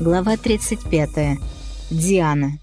Глава 35. Диана.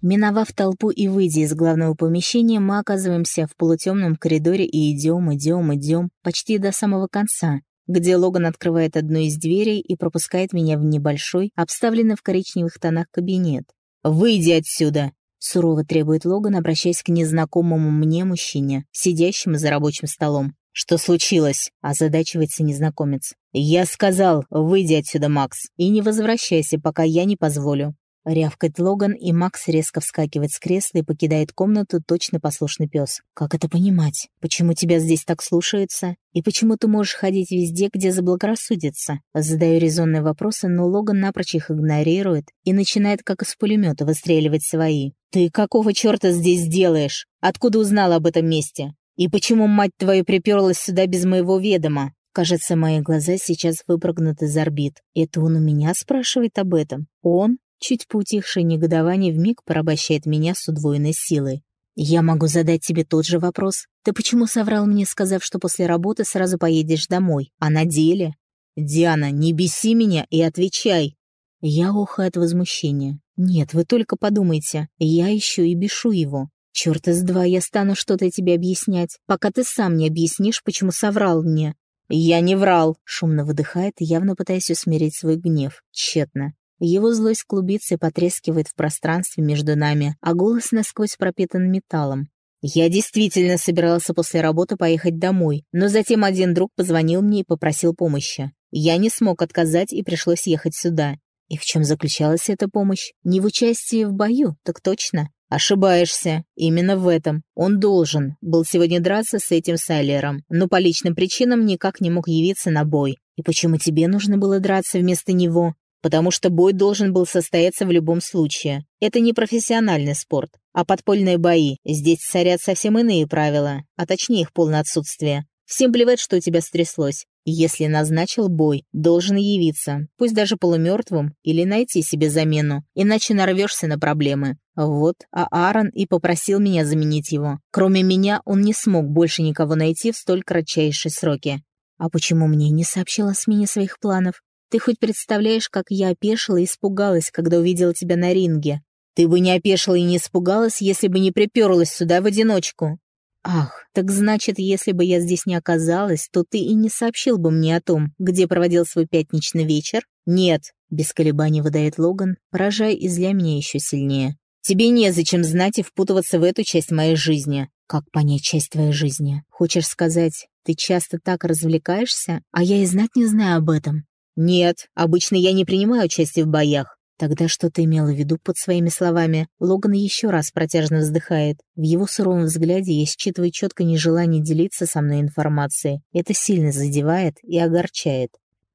Миновав толпу и выйдя из главного помещения, мы оказываемся в полутемном коридоре и идем, идем, идем, почти до самого конца, где Логан открывает одну из дверей и пропускает меня в небольшой, обставленный в коричневых тонах кабинет. «Выйди отсюда!» — сурово требует Логан, обращаясь к незнакомому мне мужчине, сидящему за рабочим столом. «Что случилось?» — озадачивается незнакомец. «Я сказал, выйди отсюда, Макс, и не возвращайся, пока я не позволю». Рявкает Логан, и Макс резко вскакивает с кресла и покидает комнату точно послушный пес. «Как это понимать? Почему тебя здесь так слушаются? И почему ты можешь ходить везде, где заблагорассудится?» Задаю резонные вопросы, но Логан напрочь их игнорирует и начинает, как из пулемета, выстреливать свои. «Ты какого черта здесь делаешь? Откуда узнал об этом месте? И почему, мать твою, приперлась сюда без моего ведома? Кажется, мои глаза сейчас выпрыгнут из орбит. Это он у меня спрашивает об этом? Он? Чуть поутихшее негодование вмиг порабощает меня с удвоенной силой. «Я могу задать тебе тот же вопрос. Ты почему соврал мне, сказав, что после работы сразу поедешь домой? А на деле?» «Диана, не беси меня и отвечай!» Я охаю от возмущения. «Нет, вы только подумайте, я еще и бешу его. Черт из два, я стану что-то тебе объяснять, пока ты сам не объяснишь, почему соврал мне. Я не врал, шумно выдыхает, явно пытаясь усмирить свой гнев. Тщетно. Его злость клубится и потрескивает в пространстве между нами, а голос насквозь пропитан металлом. Я действительно собирался после работы поехать домой, но затем один друг позвонил мне и попросил помощи. Я не смог отказать и пришлось ехать сюда. И в чем заключалась эта помощь? Не в участии в бою, так точно. «Ошибаешься. Именно в этом. Он должен. Был сегодня драться с этим Сайлером, но по личным причинам никак не мог явиться на бой. И почему тебе нужно было драться вместо него? Потому что бой должен был состояться в любом случае. Это не профессиональный спорт, а подпольные бои. Здесь царят совсем иные правила, а точнее их полное отсутствие. Всем плевать, что у тебя стряслось. Если назначил бой, должен явиться, пусть даже полумертвым, или найти себе замену, иначе нарвешься на проблемы. Вот, а Аарон и попросил меня заменить его. Кроме меня, он не смог больше никого найти в столь кратчайшие сроки. А почему мне не сообщила о смене своих планов? Ты хоть представляешь, как я опешила и испугалась, когда увидела тебя на ринге? Ты бы не опешила и не испугалась, если бы не приперлась сюда в одиночку. «Ах, так значит, если бы я здесь не оказалась, то ты и не сообщил бы мне о том, где проводил свой пятничный вечер?» «Нет», — без колебаний выдает Логан, поражая и зля меня еще сильнее. «Тебе незачем знать и впутываться в эту часть моей жизни». «Как понять часть твоей жизни? Хочешь сказать, ты часто так развлекаешься, а я и знать не знаю об этом?» «Нет, обычно я не принимаю участие в боях. Тогда что ты имела в виду под своими словами? Логан еще раз протяжно вздыхает. В его суровом взгляде я считываю четко нежелание делиться со мной информацией. Это сильно задевает и огорчает.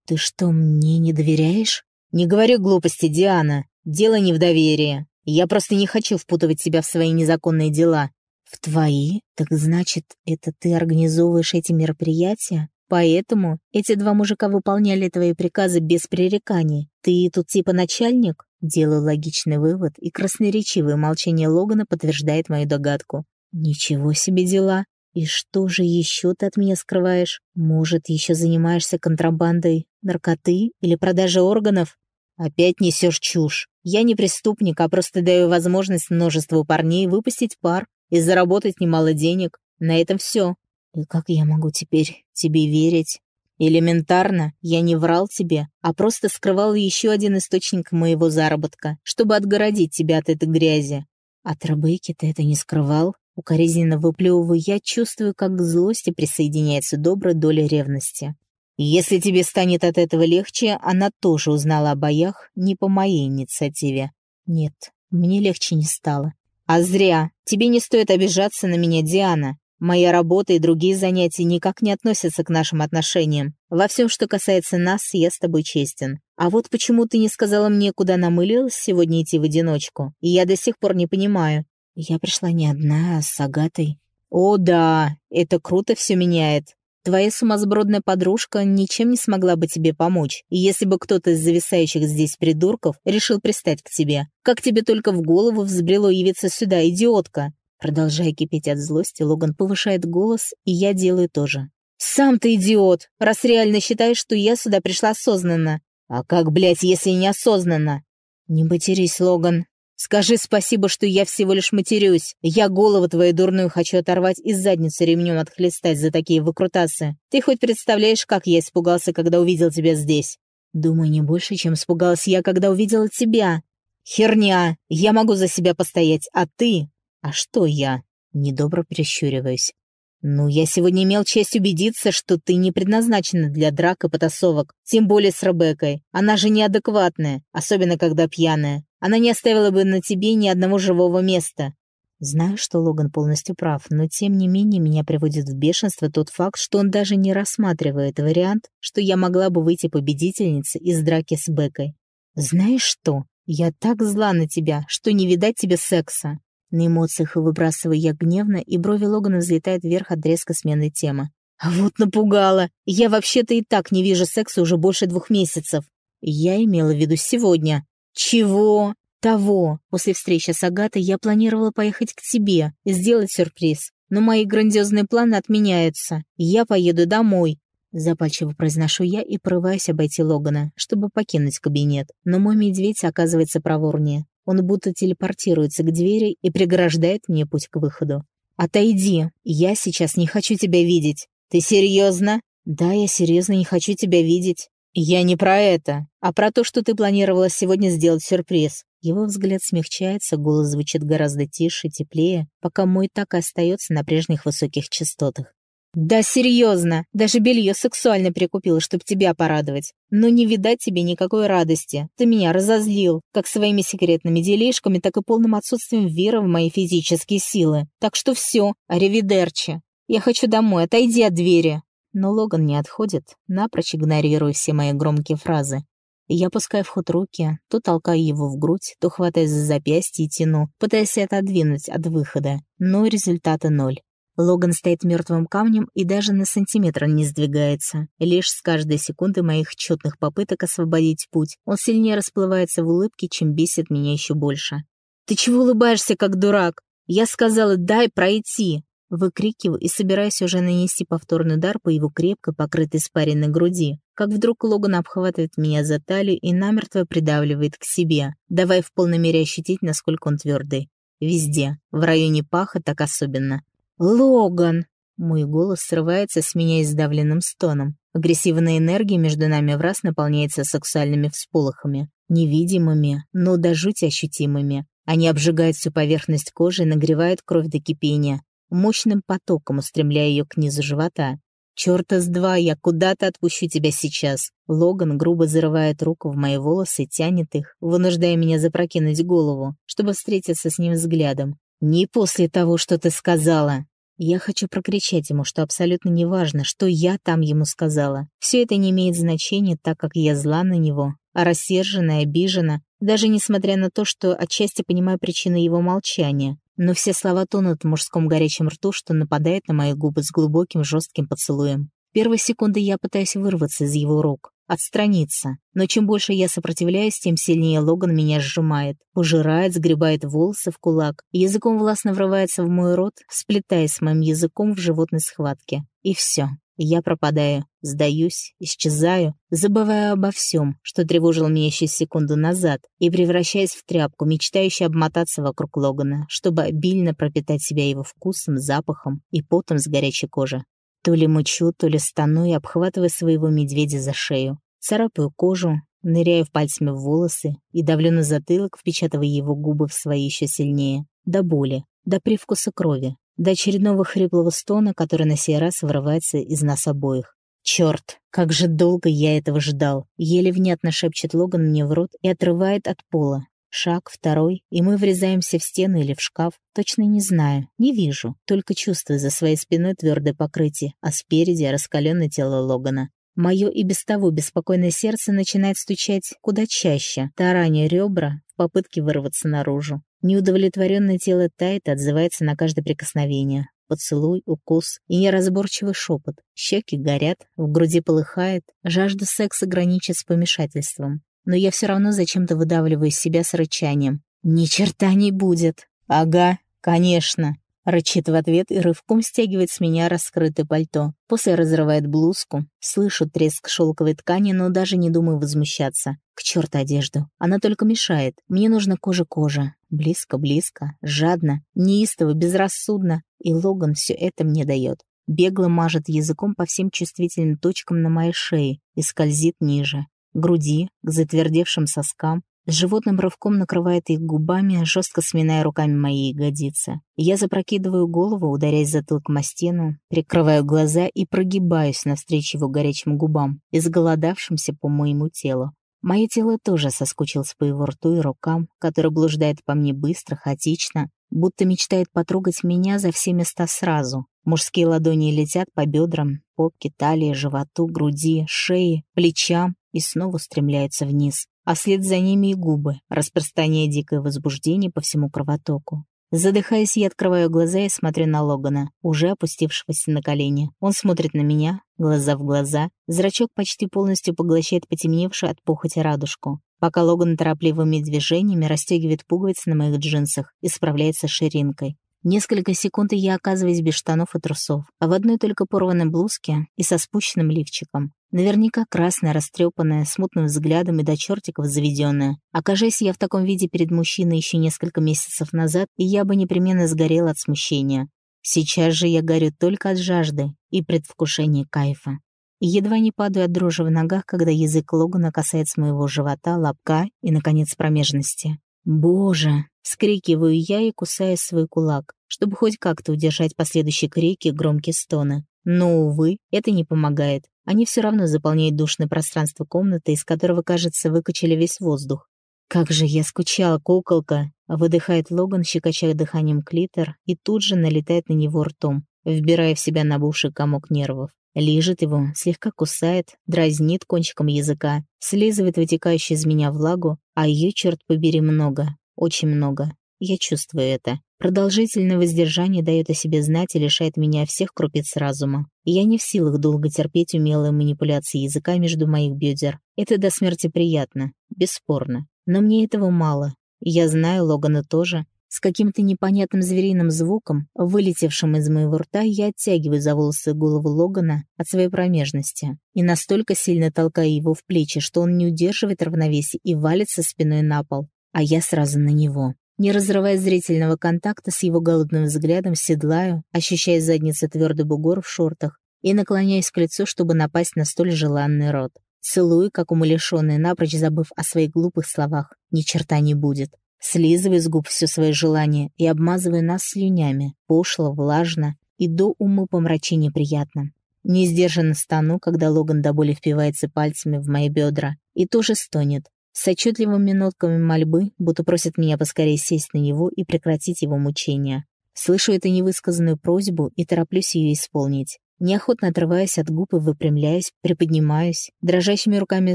«Ты что, мне не доверяешь?» «Не говори глупости, Диана. Дело не в доверии. Я просто не хочу впутывать тебя в свои незаконные дела». «В твои? Так значит, это ты организовываешь эти мероприятия?» Поэтому эти два мужика выполняли твои приказы без пререканий. Ты тут типа начальник? Делаю логичный вывод, и красноречивое молчание Логана подтверждает мою догадку. Ничего себе дела. И что же еще ты от меня скрываешь? Может, еще занимаешься контрабандой наркоты или продажей органов? Опять несешь чушь. Я не преступник, а просто даю возможность множеству парней выпустить пар и заработать немало денег. На этом все. И как я могу теперь тебе верить? Элементарно, я не врал тебе, а просто скрывал еще один источник моего заработка, чтобы отгородить тебя от этой грязи. От Ребекки ты это не скрывал? Укоризненно выплевываю, я чувствую, как к злости присоединяется добрая доля ревности. Если тебе станет от этого легче, она тоже узнала о боях не по моей инициативе. Нет, мне легче не стало. А зря. Тебе не стоит обижаться на меня, Диана. Моя работа и другие занятия никак не относятся к нашим отношениям. Во всем, что касается нас, я с тобой честен. А вот почему ты не сказала мне, куда намылилась сегодня идти в одиночку? И я до сих пор не понимаю. Я пришла не одна, а с Агатой. О да, это круто все меняет. Твоя сумасбродная подружка ничем не смогла бы тебе помочь, и если бы кто-то из зависающих здесь придурков решил пристать к тебе. Как тебе только в голову взбрело явиться сюда, идиотка? Продолжая кипеть от злости, Логан повышает голос, и я делаю то же. «Сам ты идиот, раз реально считаешь, что я сюда пришла осознанно. «А как, блядь, если неосознанно?» «Не матерись, Логан. Скажи спасибо, что я всего лишь матерюсь. Я голову твою дурную хочу оторвать и задницу ремнем отхлестать за такие выкрутасы. Ты хоть представляешь, как я испугался, когда увидел тебя здесь?» «Думаю, не больше, чем испугалась я, когда увидела тебя». «Херня! Я могу за себя постоять, а ты?» «А что я?» Недобро прищуриваюсь. «Ну, я сегодня имел честь убедиться, что ты не предназначена для драк и потасовок, тем более с Ребеккой. Она же неадекватная, особенно когда пьяная. Она не оставила бы на тебе ни одного живого места». Знаю, что Логан полностью прав, но тем не менее меня приводит в бешенство тот факт, что он даже не рассматривает вариант, что я могла бы выйти победительницей из драки с Бекой. «Знаешь что? Я так зла на тебя, что не видать тебе секса. На эмоциях выбрасываю я гневно, и брови Логана взлетают вверх от резко сменной темы. А вот напугала! Я вообще-то и так не вижу секса уже больше двух месяцев. Я имела в виду сегодня. Чего? Того. После встречи с Агатой я планировала поехать к тебе сделать сюрприз. Но мои грандиозные планы отменяются. Я поеду домой. Запальчиво произношу я и порываюсь обойти Логана, чтобы покинуть кабинет. Но мой медведь оказывается проворнее. Он будто телепортируется к двери и преграждает мне путь к выходу. «Отойди! Я сейчас не хочу тебя видеть!» «Ты серьезно?» «Да, я серьезно не хочу тебя видеть». «Я не про это, а про то, что ты планировала сегодня сделать сюрприз». Его взгляд смягчается, голос звучит гораздо тише, теплее, пока мой так и остается на прежних высоких частотах. «Да серьезно! Даже белье сексуально прикупила, чтобы тебя порадовать. Но не видать тебе никакой радости. Ты меня разозлил, как своими секретными делишками, так и полным отсутствием веры в мои физические силы. Так что все, аривидерчи. Я хочу домой, отойди от двери». Но Логан не отходит, напрочь игнорируя все мои громкие фразы. Я пускаю в ход руки, то толкаю его в грудь, то хватаю за запястье и тяну, пытаясь отодвинуть от выхода. Но результата ноль. Логан стоит мертвым камнем и даже на сантиметр не сдвигается. Лишь с каждой секунды моих четных попыток освободить путь он сильнее расплывается в улыбке, чем бесит меня еще больше. «Ты чего улыбаешься, как дурак? Я сказала, дай пройти!» Выкрикиваю и собираюсь уже нанести повторный удар по его крепко покрытой спаренной груди, как вдруг Логан обхватывает меня за талию и намертво придавливает к себе, давая в полной мере ощутить, насколько он твердый. Везде, в районе паха так особенно. «Логан!» Мой голос срывается, сменяясь сдавленным стоном. Агрессивная энергия между нами в раз наполняется сексуальными всполохами. Невидимыми, но до жути ощутимыми. Они обжигают всю поверхность кожи и нагревают кровь до кипения, мощным потоком устремляя ее к низу живота. «Чёрта с два, я куда-то отпущу тебя сейчас!» Логан грубо зарывает руку в мои волосы и тянет их, вынуждая меня запрокинуть голову, чтобы встретиться с ним взглядом. «Не после того, что ты сказала!» Я хочу прокричать ему, что абсолютно неважно, что я там ему сказала. Все это не имеет значения, так как я зла на него, а рассержена и обижена, даже несмотря на то, что отчасти понимаю причины его молчания. Но все слова тонут в мужском горячем рту, что нападает на мои губы с глубоким жестким поцелуем. Первые секунды я пытаюсь вырваться из его рук, отстраниться. Но чем больше я сопротивляюсь, тем сильнее Логан меня сжимает, пожирает, сгребает волосы в кулак, языком властно врывается в мой рот, сплетаясь с моим языком в животной схватке. И все. Я пропадаю, сдаюсь, исчезаю, забываю обо всем, что тревожило меня еще секунду назад, и превращаясь в тряпку, мечтающую обмотаться вокруг Логана, чтобы обильно пропитать себя его вкусом, запахом и потом с горячей кожи. То ли мычу, то ли стану и обхватываю своего медведя за шею. Царапаю кожу, ныряю пальцами в волосы и давлю на затылок, впечатывая его губы в свои еще сильнее. До боли, до привкуса крови, до очередного хриплого стона, который на сей раз вырывается из нас обоих. Черт, как же долго я этого ждал. Еле внятно шепчет Логан мне в рот и отрывает от пола, Шаг, второй, и мы врезаемся в стену или в шкаф. Точно не знаю, не вижу, только чувствую за своей спиной твердое покрытие, а спереди раскаленное тело Логана. Мое и без того беспокойное сердце начинает стучать куда чаще, тараня ребра в попытке вырваться наружу. Неудовлетворенное тело тает и отзывается на каждое прикосновение. Поцелуй, укус и неразборчивый шепот. Щеки горят, в груди полыхает, жажда секса граничит с помешательством но я все равно зачем-то выдавливаю из себя с рычанием. «Ни черта не будет!» «Ага, конечно!» Рычит в ответ и рывком стягивает с меня раскрытое пальто. После разрывает блузку. Слышу треск шелковой ткани, но даже не думаю возмущаться. К черту одежду. Она только мешает. Мне нужна кожа-кожа. Близко-близко, жадно, неистово, безрассудно. И Логан все это мне дает. Бегло мажет языком по всем чувствительным точкам на моей шее и скользит ниже. Груди, к затвердевшим соскам, животным рывком накрывает их губами, жестко сминая руками мои ягодицы. Я запрокидываю голову, ударяясь затылком о стену, прикрываю глаза и прогибаюсь навстречу его горячим губам, изголодавшимся по моему телу. Мое тело тоже соскучилось по его рту и рукам, который блуждает по мне быстро, хаотично, будто мечтает потрогать меня за все места сразу. Мужские ладони летят по бедрам, попке, талии, животу, груди, шее, плечам и снова устремляются вниз а вслед за ними и губы, распространяя дикое возбуждение по всему кровотоку. Задыхаясь, я открываю глаза и смотрю на Логана, уже опустившегося на колени. Он смотрит на меня, глаза в глаза. Зрачок почти полностью поглощает потемневшую от похоти радужку. Пока Логан торопливыми движениями расстегивает пуговицы на моих джинсах и справляется с ширинкой. Несколько секунд, я оказываюсь без штанов и трусов, а в одной только порванной блузке и со спущенным лифчиком. Наверняка красная, растрепанная, с мутным взглядом и до чертиков заведенная. Окажись я в таком виде перед мужчиной еще несколько месяцев назад, и я бы непременно сгорела от смущения. Сейчас же я горю только от жажды и предвкушения кайфа. И едва не падаю от дрожи в ногах, когда язык Логана касается моего живота, лобка и, наконец, промежности. «Боже!» — скрикиваю я и кусаю свой кулак, чтобы хоть как-то удержать последующие крики и громкие стоны. Но, увы, это не помогает. Они все равно заполняют душное пространство комнаты, из которого, кажется, выкачали весь воздух. «Как же я скучала, куколка!» — выдыхает Логан, щекочая дыханием клитор, и тут же налетает на него ртом, вбирая в себя набухший комок нервов. Лижет его, слегка кусает, дразнит кончиком языка, слизывает вытекающую из меня влагу, а ее, черт побери, много, очень много. Я чувствую это. Продолжительное воздержание дает о себе знать и лишает меня всех крупиц разума. Я не в силах долго терпеть умелые манипуляции языка между моих бедер. Это до смерти приятно, бесспорно. Но мне этого мало. Я знаю Логана тоже, с каким-то непонятным звериным звуком, вылетевшим из моего рта, я оттягиваю за волосы голову Логана от своей промежности и настолько сильно толкаю его в плечи, что он не удерживает равновесие и валится спиной на пол, а я сразу на него. Не разрывая зрительного контакта с его голодным взглядом, седлаю, ощущая задницу твердый бугор в шортах и наклоняюсь к лицу, чтобы напасть на столь желанный рот. Целую, как умалишенный, напрочь забыв о своих глупых словах. Ни черта не будет. Слизывай с губ все свои желания и обмазывай нас слюнями, пошло, влажно и до умы помрачения приятно. Не сдержанно стану, когда Логан до боли впивается пальцами в мои бедра и тоже стонет. С отчетливыми нотками мольбы, будто просит меня поскорее сесть на него и прекратить его мучения. Слышу эту невысказанную просьбу и тороплюсь ее исполнить. Неохотно отрываясь от губ и выпрямляюсь, приподнимаюсь, дрожащими руками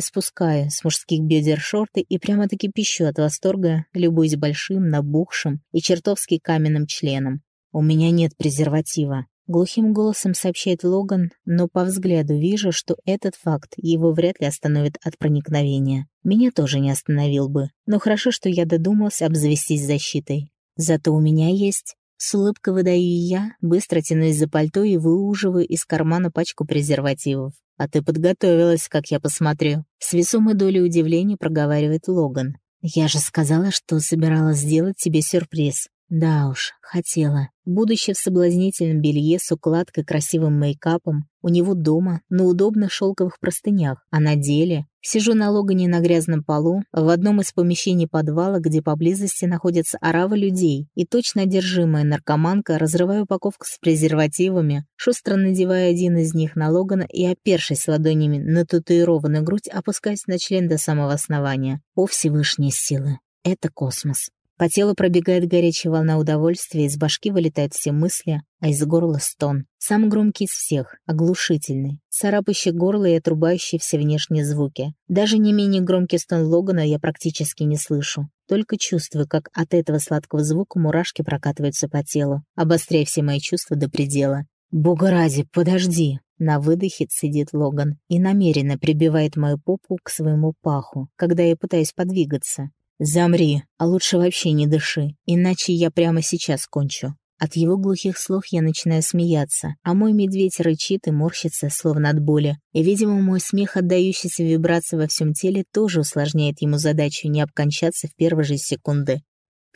спускаю с мужских бедер шорты и прямо-таки пищу от восторга, любуясь большим, набухшим и чертовски каменным членом. «У меня нет презерватива», — глухим голосом сообщает Логан, но по взгляду вижу, что этот факт его вряд ли остановит от проникновения. Меня тоже не остановил бы, но хорошо, что я додумался обзавестись защитой. Зато у меня есть с улыбкой выдаю я, быстро тянусь за пальто и выуживаю из кармана пачку презервативов. «А ты подготовилась, как я посмотрю». С весомой долей удивления проговаривает Логан. «Я же сказала, что собиралась сделать тебе сюрприз. Да уж, хотела. Будучи в соблазнительном белье с укладкой красивым мейкапом, у него дома, на удобных шелковых простынях, а на деле сижу на логане на грязном полу в одном из помещений подвала, где поблизости находится орава людей, и точно одержимая наркоманка, разрываю упаковку с презервативами, шустро надевая один из них на логана и, опершись ладонями на татуированную грудь, опускаясь на член до самого основания. О, Всевышние силы! Это космос. По телу пробегает горячая волна удовольствия, из башки вылетают все мысли, а из горла стон. Самый громкий из всех, оглушительный, царапающий горло и отрубающий все внешние звуки. Даже не менее громкий стон Логана я практически не слышу. Только чувствую, как от этого сладкого звука мурашки прокатываются по телу, обостряя все мои чувства до предела. «Бога ради, подожди!» На выдохе сидит Логан и намеренно прибивает мою попу к своему паху, когда я пытаюсь подвигаться. «Замри, а лучше вообще не дыши, иначе я прямо сейчас кончу». От его глухих слов я начинаю смеяться, а мой медведь рычит и морщится, словно от боли. И, видимо, мой смех, отдающийся вибрации во всем теле, тоже усложняет ему задачу не обкончаться в первые же секунды.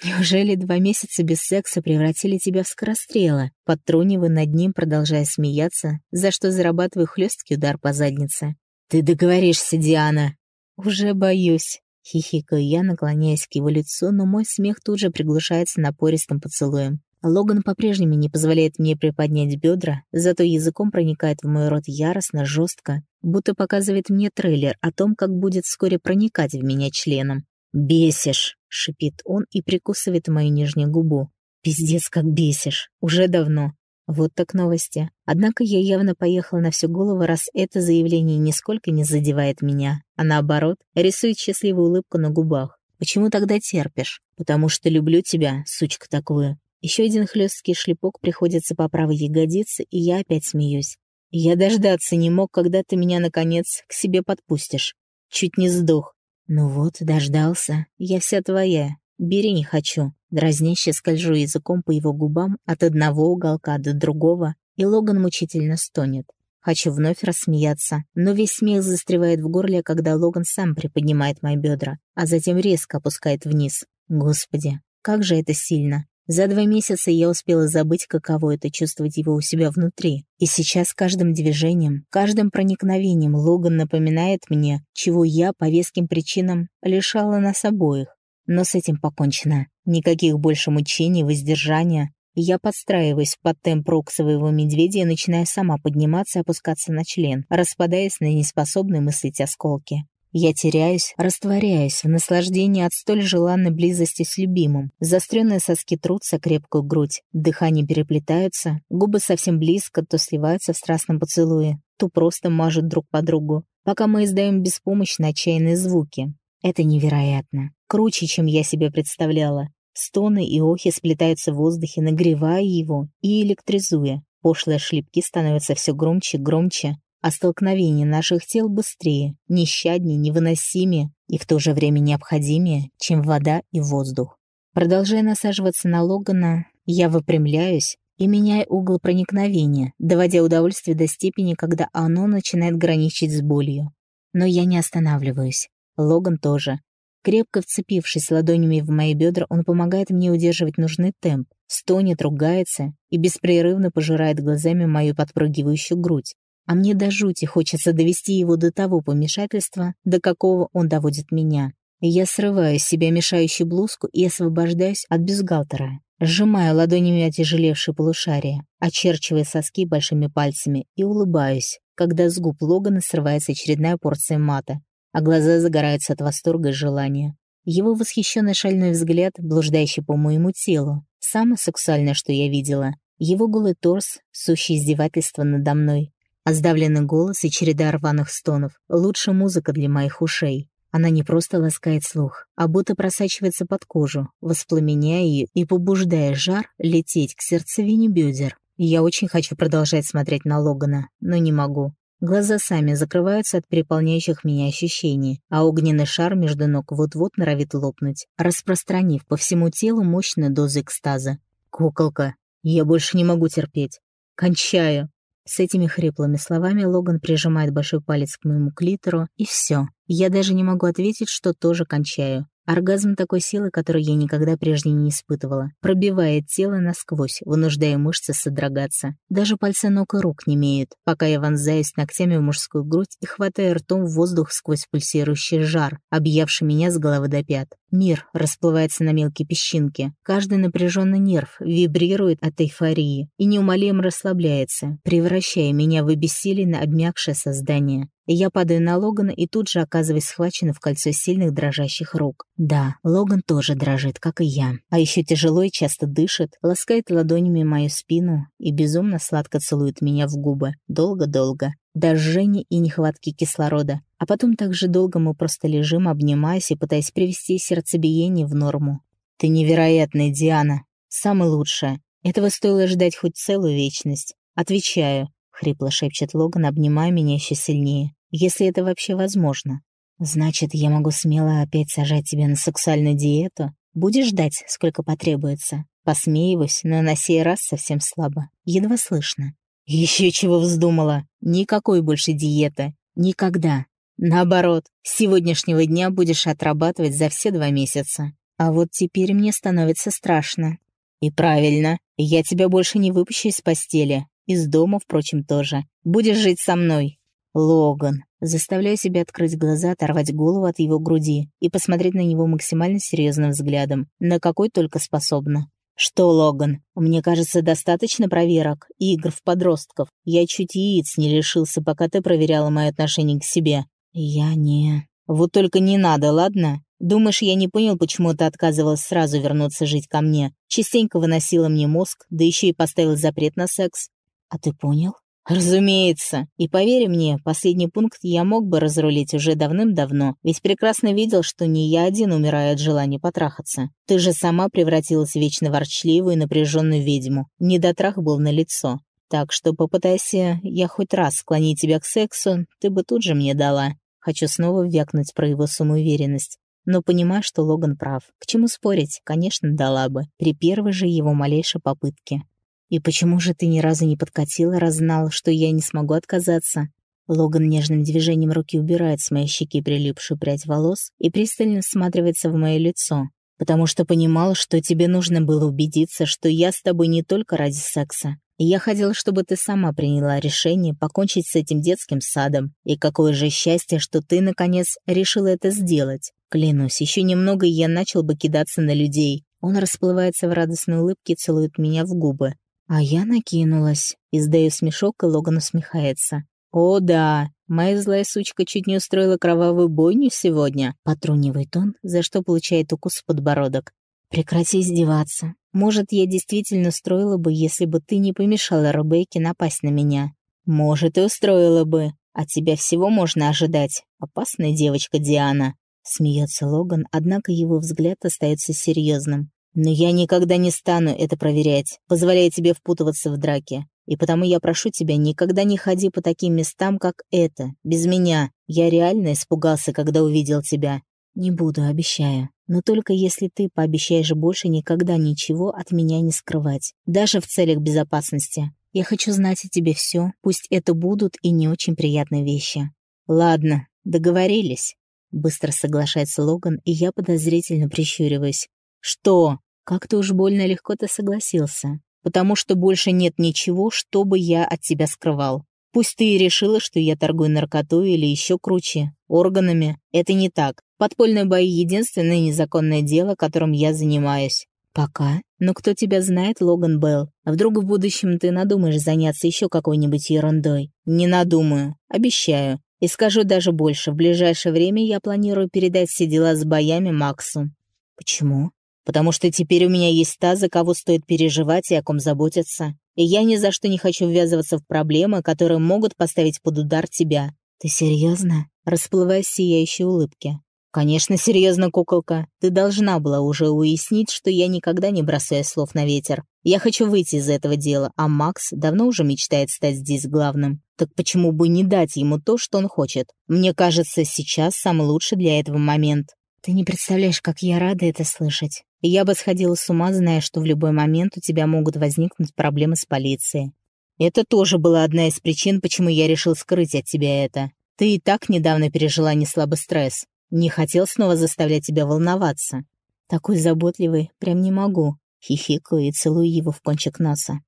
«Неужели два месяца без секса превратили тебя в скорострела?» Подтруниваю над ним, продолжая смеяться, за что зарабатываю хлесткий удар по заднице. «Ты договоришься, Диана!» «Уже боюсь», — хихикаю я, наклоняясь к его лицу, но мой смех тут же приглушается напористым поцелуем. Логан по-прежнему не позволяет мне приподнять бедра, зато языком проникает в мой рот яростно, жестко, будто показывает мне трейлер о том, как будет вскоре проникать в меня членом. «Бесишь!» — шипит он и прикусывает мою нижнюю губу. «Пиздец, как бесишь! Уже давно!» Вот так новости. Однако я явно поехала на всю голову, раз это заявление нисколько не задевает меня, а наоборот, рисует счастливую улыбку на губах. Почему тогда терпишь? Потому что люблю тебя, сучка такую. Еще один хлесткий шлепок приходится по правой ягодице, и я опять смеюсь. Я дождаться не мог, когда ты меня, наконец, к себе подпустишь. Чуть не сдох. Ну вот, дождался. Я вся твоя. Бери не хочу. Дразняще скольжу языком по его губам от одного уголка до другого, и Логан мучительно стонет. Хочу вновь рассмеяться, но весь смех застревает в горле, когда Логан сам приподнимает мои бедра, а затем резко опускает вниз. Господи, как же это сильно. За два месяца я успела забыть, каково это чувствовать его у себя внутри. И сейчас каждым движением, каждым проникновением Логан напоминает мне, чего я по веским причинам лишала нас обоих. Но с этим покончено. Никаких больше мучений, воздержания. Я подстраиваюсь под темп рок своего медведя и начинаю сама подниматься и опускаться на член, распадаясь на неспособные мыслить осколки. Я теряюсь, растворяюсь в наслаждении от столь желанной близости с любимым. Заостренные соски трутся крепкую грудь, дыхание переплетаются, губы совсем близко, то сливаются в страстном поцелуе, то просто мажут друг по другу, пока мы издаем беспомощно отчаянные звуки. Это невероятно. Круче, чем я себе представляла. Стоны и охи сплетаются в воздухе, нагревая его и электризуя. Пошлые шлепки становятся все громче громче, а столкновение наших тел быстрее, нещаднее, невыносимее и в то же время необходимее, чем вода и воздух. Продолжая насаживаться на Логана, я выпрямляюсь и меняю угол проникновения, доводя удовольствие до степени, когда оно начинает граничить с болью. Но я не останавливаюсь. Логан тоже. Крепко вцепившись ладонями в мои бедра, он помогает мне удерживать нужный темп, стонет, ругается и беспрерывно пожирает глазами мою подпрыгивающую грудь, а мне до жути хочется довести его до того помешательства, до какого он доводит меня. Я срываю с себя мешающую блузку и освобождаюсь от бюстгальтера. Сжимаю ладонями отяжелевшие полушария, очерчивая соски большими пальцами и улыбаюсь, когда с губ Логана срывается очередная порция мата, а глаза загораются от восторга и желания. Его восхищенный шальной взгляд, блуждающий по моему телу, самое сексуальное, что я видела. Его голый торс, сущий издевательство надо мной, а сдавленный голос и череда рваных стонов — лучше музыка для моих ушей. Она не просто ласкает слух, а будто просачивается под кожу, воспламеняя ее и побуждая жар лететь к сердцевине бедер. Я очень хочу продолжать смотреть на Логана, но не могу. Глаза сами закрываются от переполняющих меня ощущений, а огненный шар между ног вот-вот норовит лопнуть, распространив по всему телу мощную дозу экстаза. «Куколка, я больше не могу терпеть. Кончаю!» С этими хриплыми словами Логан прижимает большой палец к моему клитору, и все. Я даже не могу ответить, что тоже кончаю. Оргазм такой силы, которую я никогда прежде не испытывала. Пробивает тело насквозь, вынуждая мышцы содрогаться. Даже пальцы ног и рук не имеют, пока я вонзаюсь ногтями в мужскую грудь и хватаю ртом воздух сквозь пульсирующий жар, объявший меня с головы до пят. Мир расплывается на мелкие песчинки. Каждый напряженный нерв вибрирует от эйфории и неумолимо расслабляется, превращая меня в обессиленное обмякшее создание. Я падаю на Логана и тут же оказываюсь схвачена в кольцо сильных дрожащих рук. Да, Логан тоже дрожит, как и я. А еще тяжело и часто дышит, ласкает ладонями мою спину и безумно сладко целует меня в губы. Долго-долго. До жжения и нехватки кислорода. А потом так же долго мы просто лежим, обнимаясь и пытаясь привести сердцебиение в норму. «Ты невероятная, Диана. Самая лучшая. Этого стоило ждать хоть целую вечность. Отвечаю», — хрипло шепчет Логан, обнимая меня еще сильнее если это вообще возможно. Значит, я могу смело опять сажать тебя на сексуальную диету? Будешь ждать, сколько потребуется? Посмеиваюсь, но на сей раз совсем слабо. Едва слышно. Еще чего вздумала. Никакой больше диеты. Никогда. Наоборот, с сегодняшнего дня будешь отрабатывать за все два месяца. А вот теперь мне становится страшно. И правильно. Я тебя больше не выпущу из постели. Из дома, впрочем, тоже. Будешь жить со мной. Логан. Заставляю себя открыть глаза, оторвать голову от его груди и посмотреть на него максимально серьезным взглядом, на какой только способна. «Что, Логан, мне кажется, достаточно проверок игр в подростков. Я чуть яиц не лишился, пока ты проверяла мое отношение к себе». «Я не...» «Вот только не надо, ладно? Думаешь, я не понял, почему ты отказывалась сразу вернуться жить ко мне? Частенько выносила мне мозг, да еще и поставил запрет на секс. А ты понял?» «Разумеется. И поверь мне, последний пункт я мог бы разрулить уже давным-давно, ведь прекрасно видел, что не я один умираю от желания потрахаться. Ты же сама превратилась в вечно ворчливую и напряженную ведьму. Недотрах был на лицо. Так что попытайся я хоть раз склонить тебя к сексу, ты бы тут же мне дала. Хочу снова вякнуть про его самоуверенность. Но понимаю, что Логан прав. К чему спорить? Конечно, дала бы. При первой же его малейшей попытке. «И почему же ты ни разу не подкатила, раз знал, что я не смогу отказаться?» Логан нежным движением руки убирает с моей щеки прилипшую прядь волос и пристально всматривается в мое лицо, потому что понимал, что тебе нужно было убедиться, что я с тобой не только ради секса. Я хотел, чтобы ты сама приняла решение покончить с этим детским садом. И какое же счастье, что ты, наконец, решила это сделать. Клянусь, еще немного, я начал бы кидаться на людей. Он расплывается в радостной улыбке и целует меня в губы. А я накинулась. Издаю смешок, и Логан усмехается. «О, да, моя злая сучка чуть не устроила кровавую бойню сегодня», — потрунивает он, за что получает укус в подбородок. «Прекрати издеваться. Может, я действительно устроила бы, если бы ты не помешала Ребекке напасть на меня. Может, и устроила бы. От тебя всего можно ожидать. Опасная девочка Диана». Смеется Логан, однако его взгляд остается серьезным. Но я никогда не стану это проверять, позволяя тебе впутываться в драки. И потому я прошу тебя, никогда не ходи по таким местам, как это, без меня. Я реально испугался, когда увидел тебя. Не буду, обещаю. Но только если ты пообещаешь больше никогда ничего от меня не скрывать. Даже в целях безопасности. Я хочу знать о тебе все, пусть это будут и не очень приятные вещи. Ладно, договорились. Быстро соглашается Логан, и я подозрительно прищуриваюсь. «Что?» Как-то уж больно легко ты согласился. Потому что больше нет ничего, что бы я от тебя скрывал. Пусть ты и решила, что я торгую наркотой или еще круче, органами. Это не так. Подпольные бои — единственное незаконное дело, которым я занимаюсь. Пока. Но кто тебя знает, Логан Белл? А вдруг в будущем ты надумаешь заняться еще какой-нибудь ерундой? Не надумаю. Обещаю. И скажу даже больше. В ближайшее время я планирую передать все дела с боями Максу. Почему? Потому что теперь у меня есть та, за кого стоит переживать и о ком заботиться. И я ни за что не хочу ввязываться в проблемы, которые могут поставить под удар тебя. Ты серьезно? Расплываясь в сияющей улыбке. «Конечно, серьезно, куколка. Ты должна была уже уяснить, что я никогда не бросаю слов на ветер. Я хочу выйти из этого дела, а Макс давно уже мечтает стать здесь главным. Так почему бы не дать ему то, что он хочет? Мне кажется, сейчас самый лучший для этого момент. Ты не представляешь, как я рада это слышать. Я бы сходила с ума, зная, что в любой момент у тебя могут возникнуть проблемы с полицией. Это тоже была одна из причин, почему я решил скрыть от тебя это. Ты и так недавно пережила неслабый стресс. Не хотел снова заставлять тебя волноваться. Такой заботливый, прям не могу. Хихикаю и целую его в кончик носа.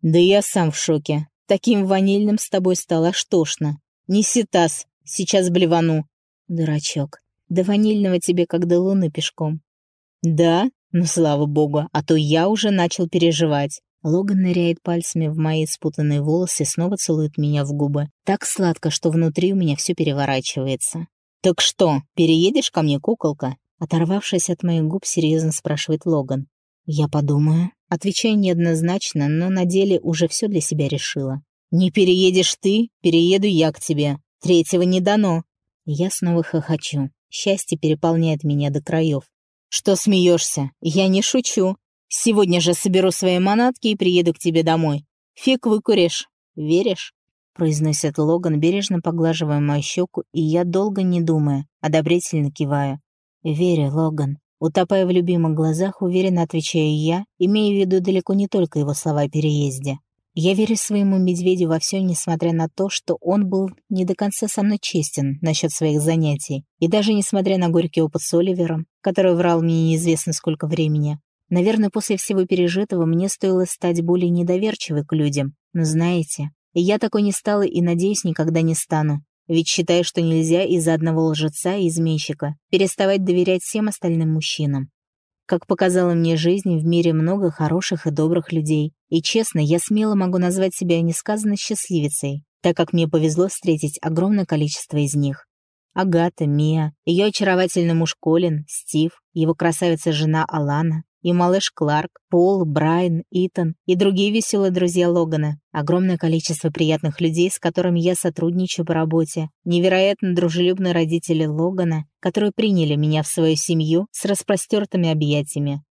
Да я сам в шоке. Таким ванильным с тобой стало аж тошно. Неси таз, сейчас блевану. Дурачок. До ванильного тебе как до луны пешком. Да? Ну, слава богу, а то я уже начал переживать. Логан ныряет пальцами в мои спутанные волосы и снова целует меня в губы. Так сладко, что внутри у меня все переворачивается. «Так что, переедешь ко мне, куколка?» Оторвавшись от моих губ, серьезно спрашивает Логан. «Я подумаю». Отвечаю неоднозначно, но на деле уже все для себя решила. «Не переедешь ты, перееду я к тебе. Третьего не дано». Я снова хохочу. Счастье переполняет меня до краев. «Что смеешься? Я не шучу. Сегодня же соберу свои манатки и приеду к тебе домой. Фиг выкуришь. Веришь?» произносит Логан, бережно поглаживая мою щеку, и я, долго не думая, одобрительно киваю. «Верю, Логан». Утопая в любимых глазах, уверенно отвечаю я, имея в виду далеко не только его слова о переезде. Я верю своему медведю во все, несмотря на то, что он был не до конца со мной честен насчет своих занятий, и даже несмотря на горький опыт с Оливером, который врал мне неизвестно сколько времени. Наверное, после всего пережитого мне стоило стать более недоверчивой к людям, но знаете, я такой не стала и, надеюсь, никогда не стану. Ведь считаю, что нельзя из-за одного лжеца и изменщика переставать доверять всем остальным мужчинам. Как показала мне жизнь, в мире много хороших и добрых людей. И честно, я смело могу назвать себя несказанно счастливицей, так как мне повезло встретить огромное количество из них. Агата, Мия, ее очаровательный муж Колин, Стив, его красавица-жена Алана, и малыш Кларк, Пол, Брайан, Итан и другие веселые друзья Логана. Огромное количество приятных людей, с которыми я сотрудничаю по работе. Невероятно дружелюбные родители Логана, которые приняли меня в свою семью с распростертыми объятиями.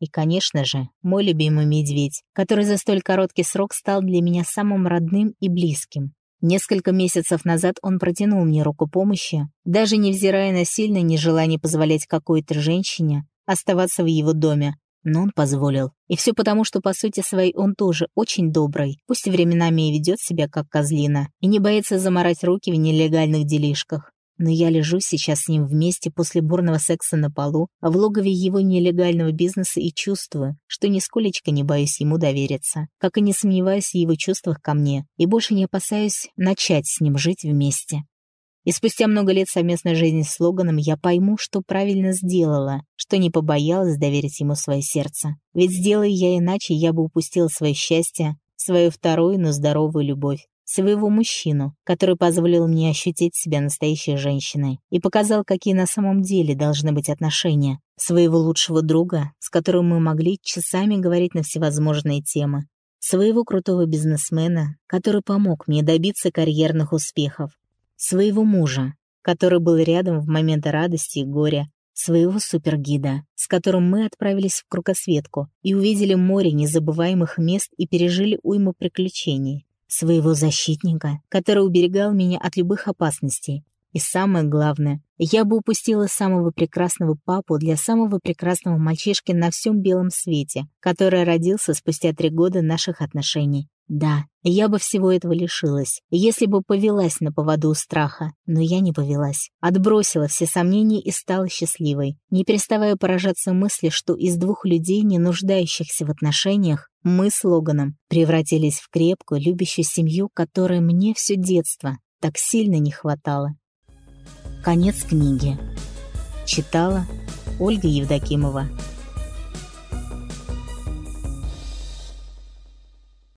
И, конечно же, мой любимый медведь, который за столь короткий срок стал для меня самым родным и близким. Несколько месяцев назад он протянул мне руку помощи, даже невзирая на сильное нежелание позволять какой-то женщине оставаться в его доме, но он позволил. И все потому, что по сути своей он тоже очень добрый, пусть временами и ведет себя как козлина, и не боится заморать руки в нелегальных делишках. Но я лежу сейчас с ним вместе после бурного секса на полу, а в логове его нелегального бизнеса и чувствую, что нисколечко не боюсь ему довериться, как и не сомневаюсь в его чувствах ко мне, и больше не опасаюсь начать с ним жить вместе. И спустя много лет совместной жизни с Логаном я пойму, что правильно сделала, что не побоялась доверить ему свое сердце. Ведь сделай я иначе, я бы упустила свое счастье, свою вторую, но здоровую любовь, своего мужчину, который позволил мне ощутить себя настоящей женщиной и показал, какие на самом деле должны быть отношения, своего лучшего друга, с которым мы могли часами говорить на всевозможные темы, своего крутого бизнесмена, который помог мне добиться карьерных успехов, своего мужа, который был рядом в моменты радости и горя, своего супергида, с которым мы отправились в кругосветку и увидели море незабываемых мест и пережили уйму приключений, своего защитника, который уберегал меня от любых опасностей. И самое главное, я бы упустила самого прекрасного папу для самого прекрасного мальчишки на всем белом свете, который родился спустя три года наших отношений. Да, я бы всего этого лишилась, если бы повелась на поводу страха, но я не повелась. Отбросила все сомнения и стала счастливой, не переставая поражаться мысли, что из двух людей, не нуждающихся в отношениях, мы с Логаном превратились в крепкую, любящую семью, которой мне все детство так сильно не хватало. Конец книги. Читала Ольга Евдокимова.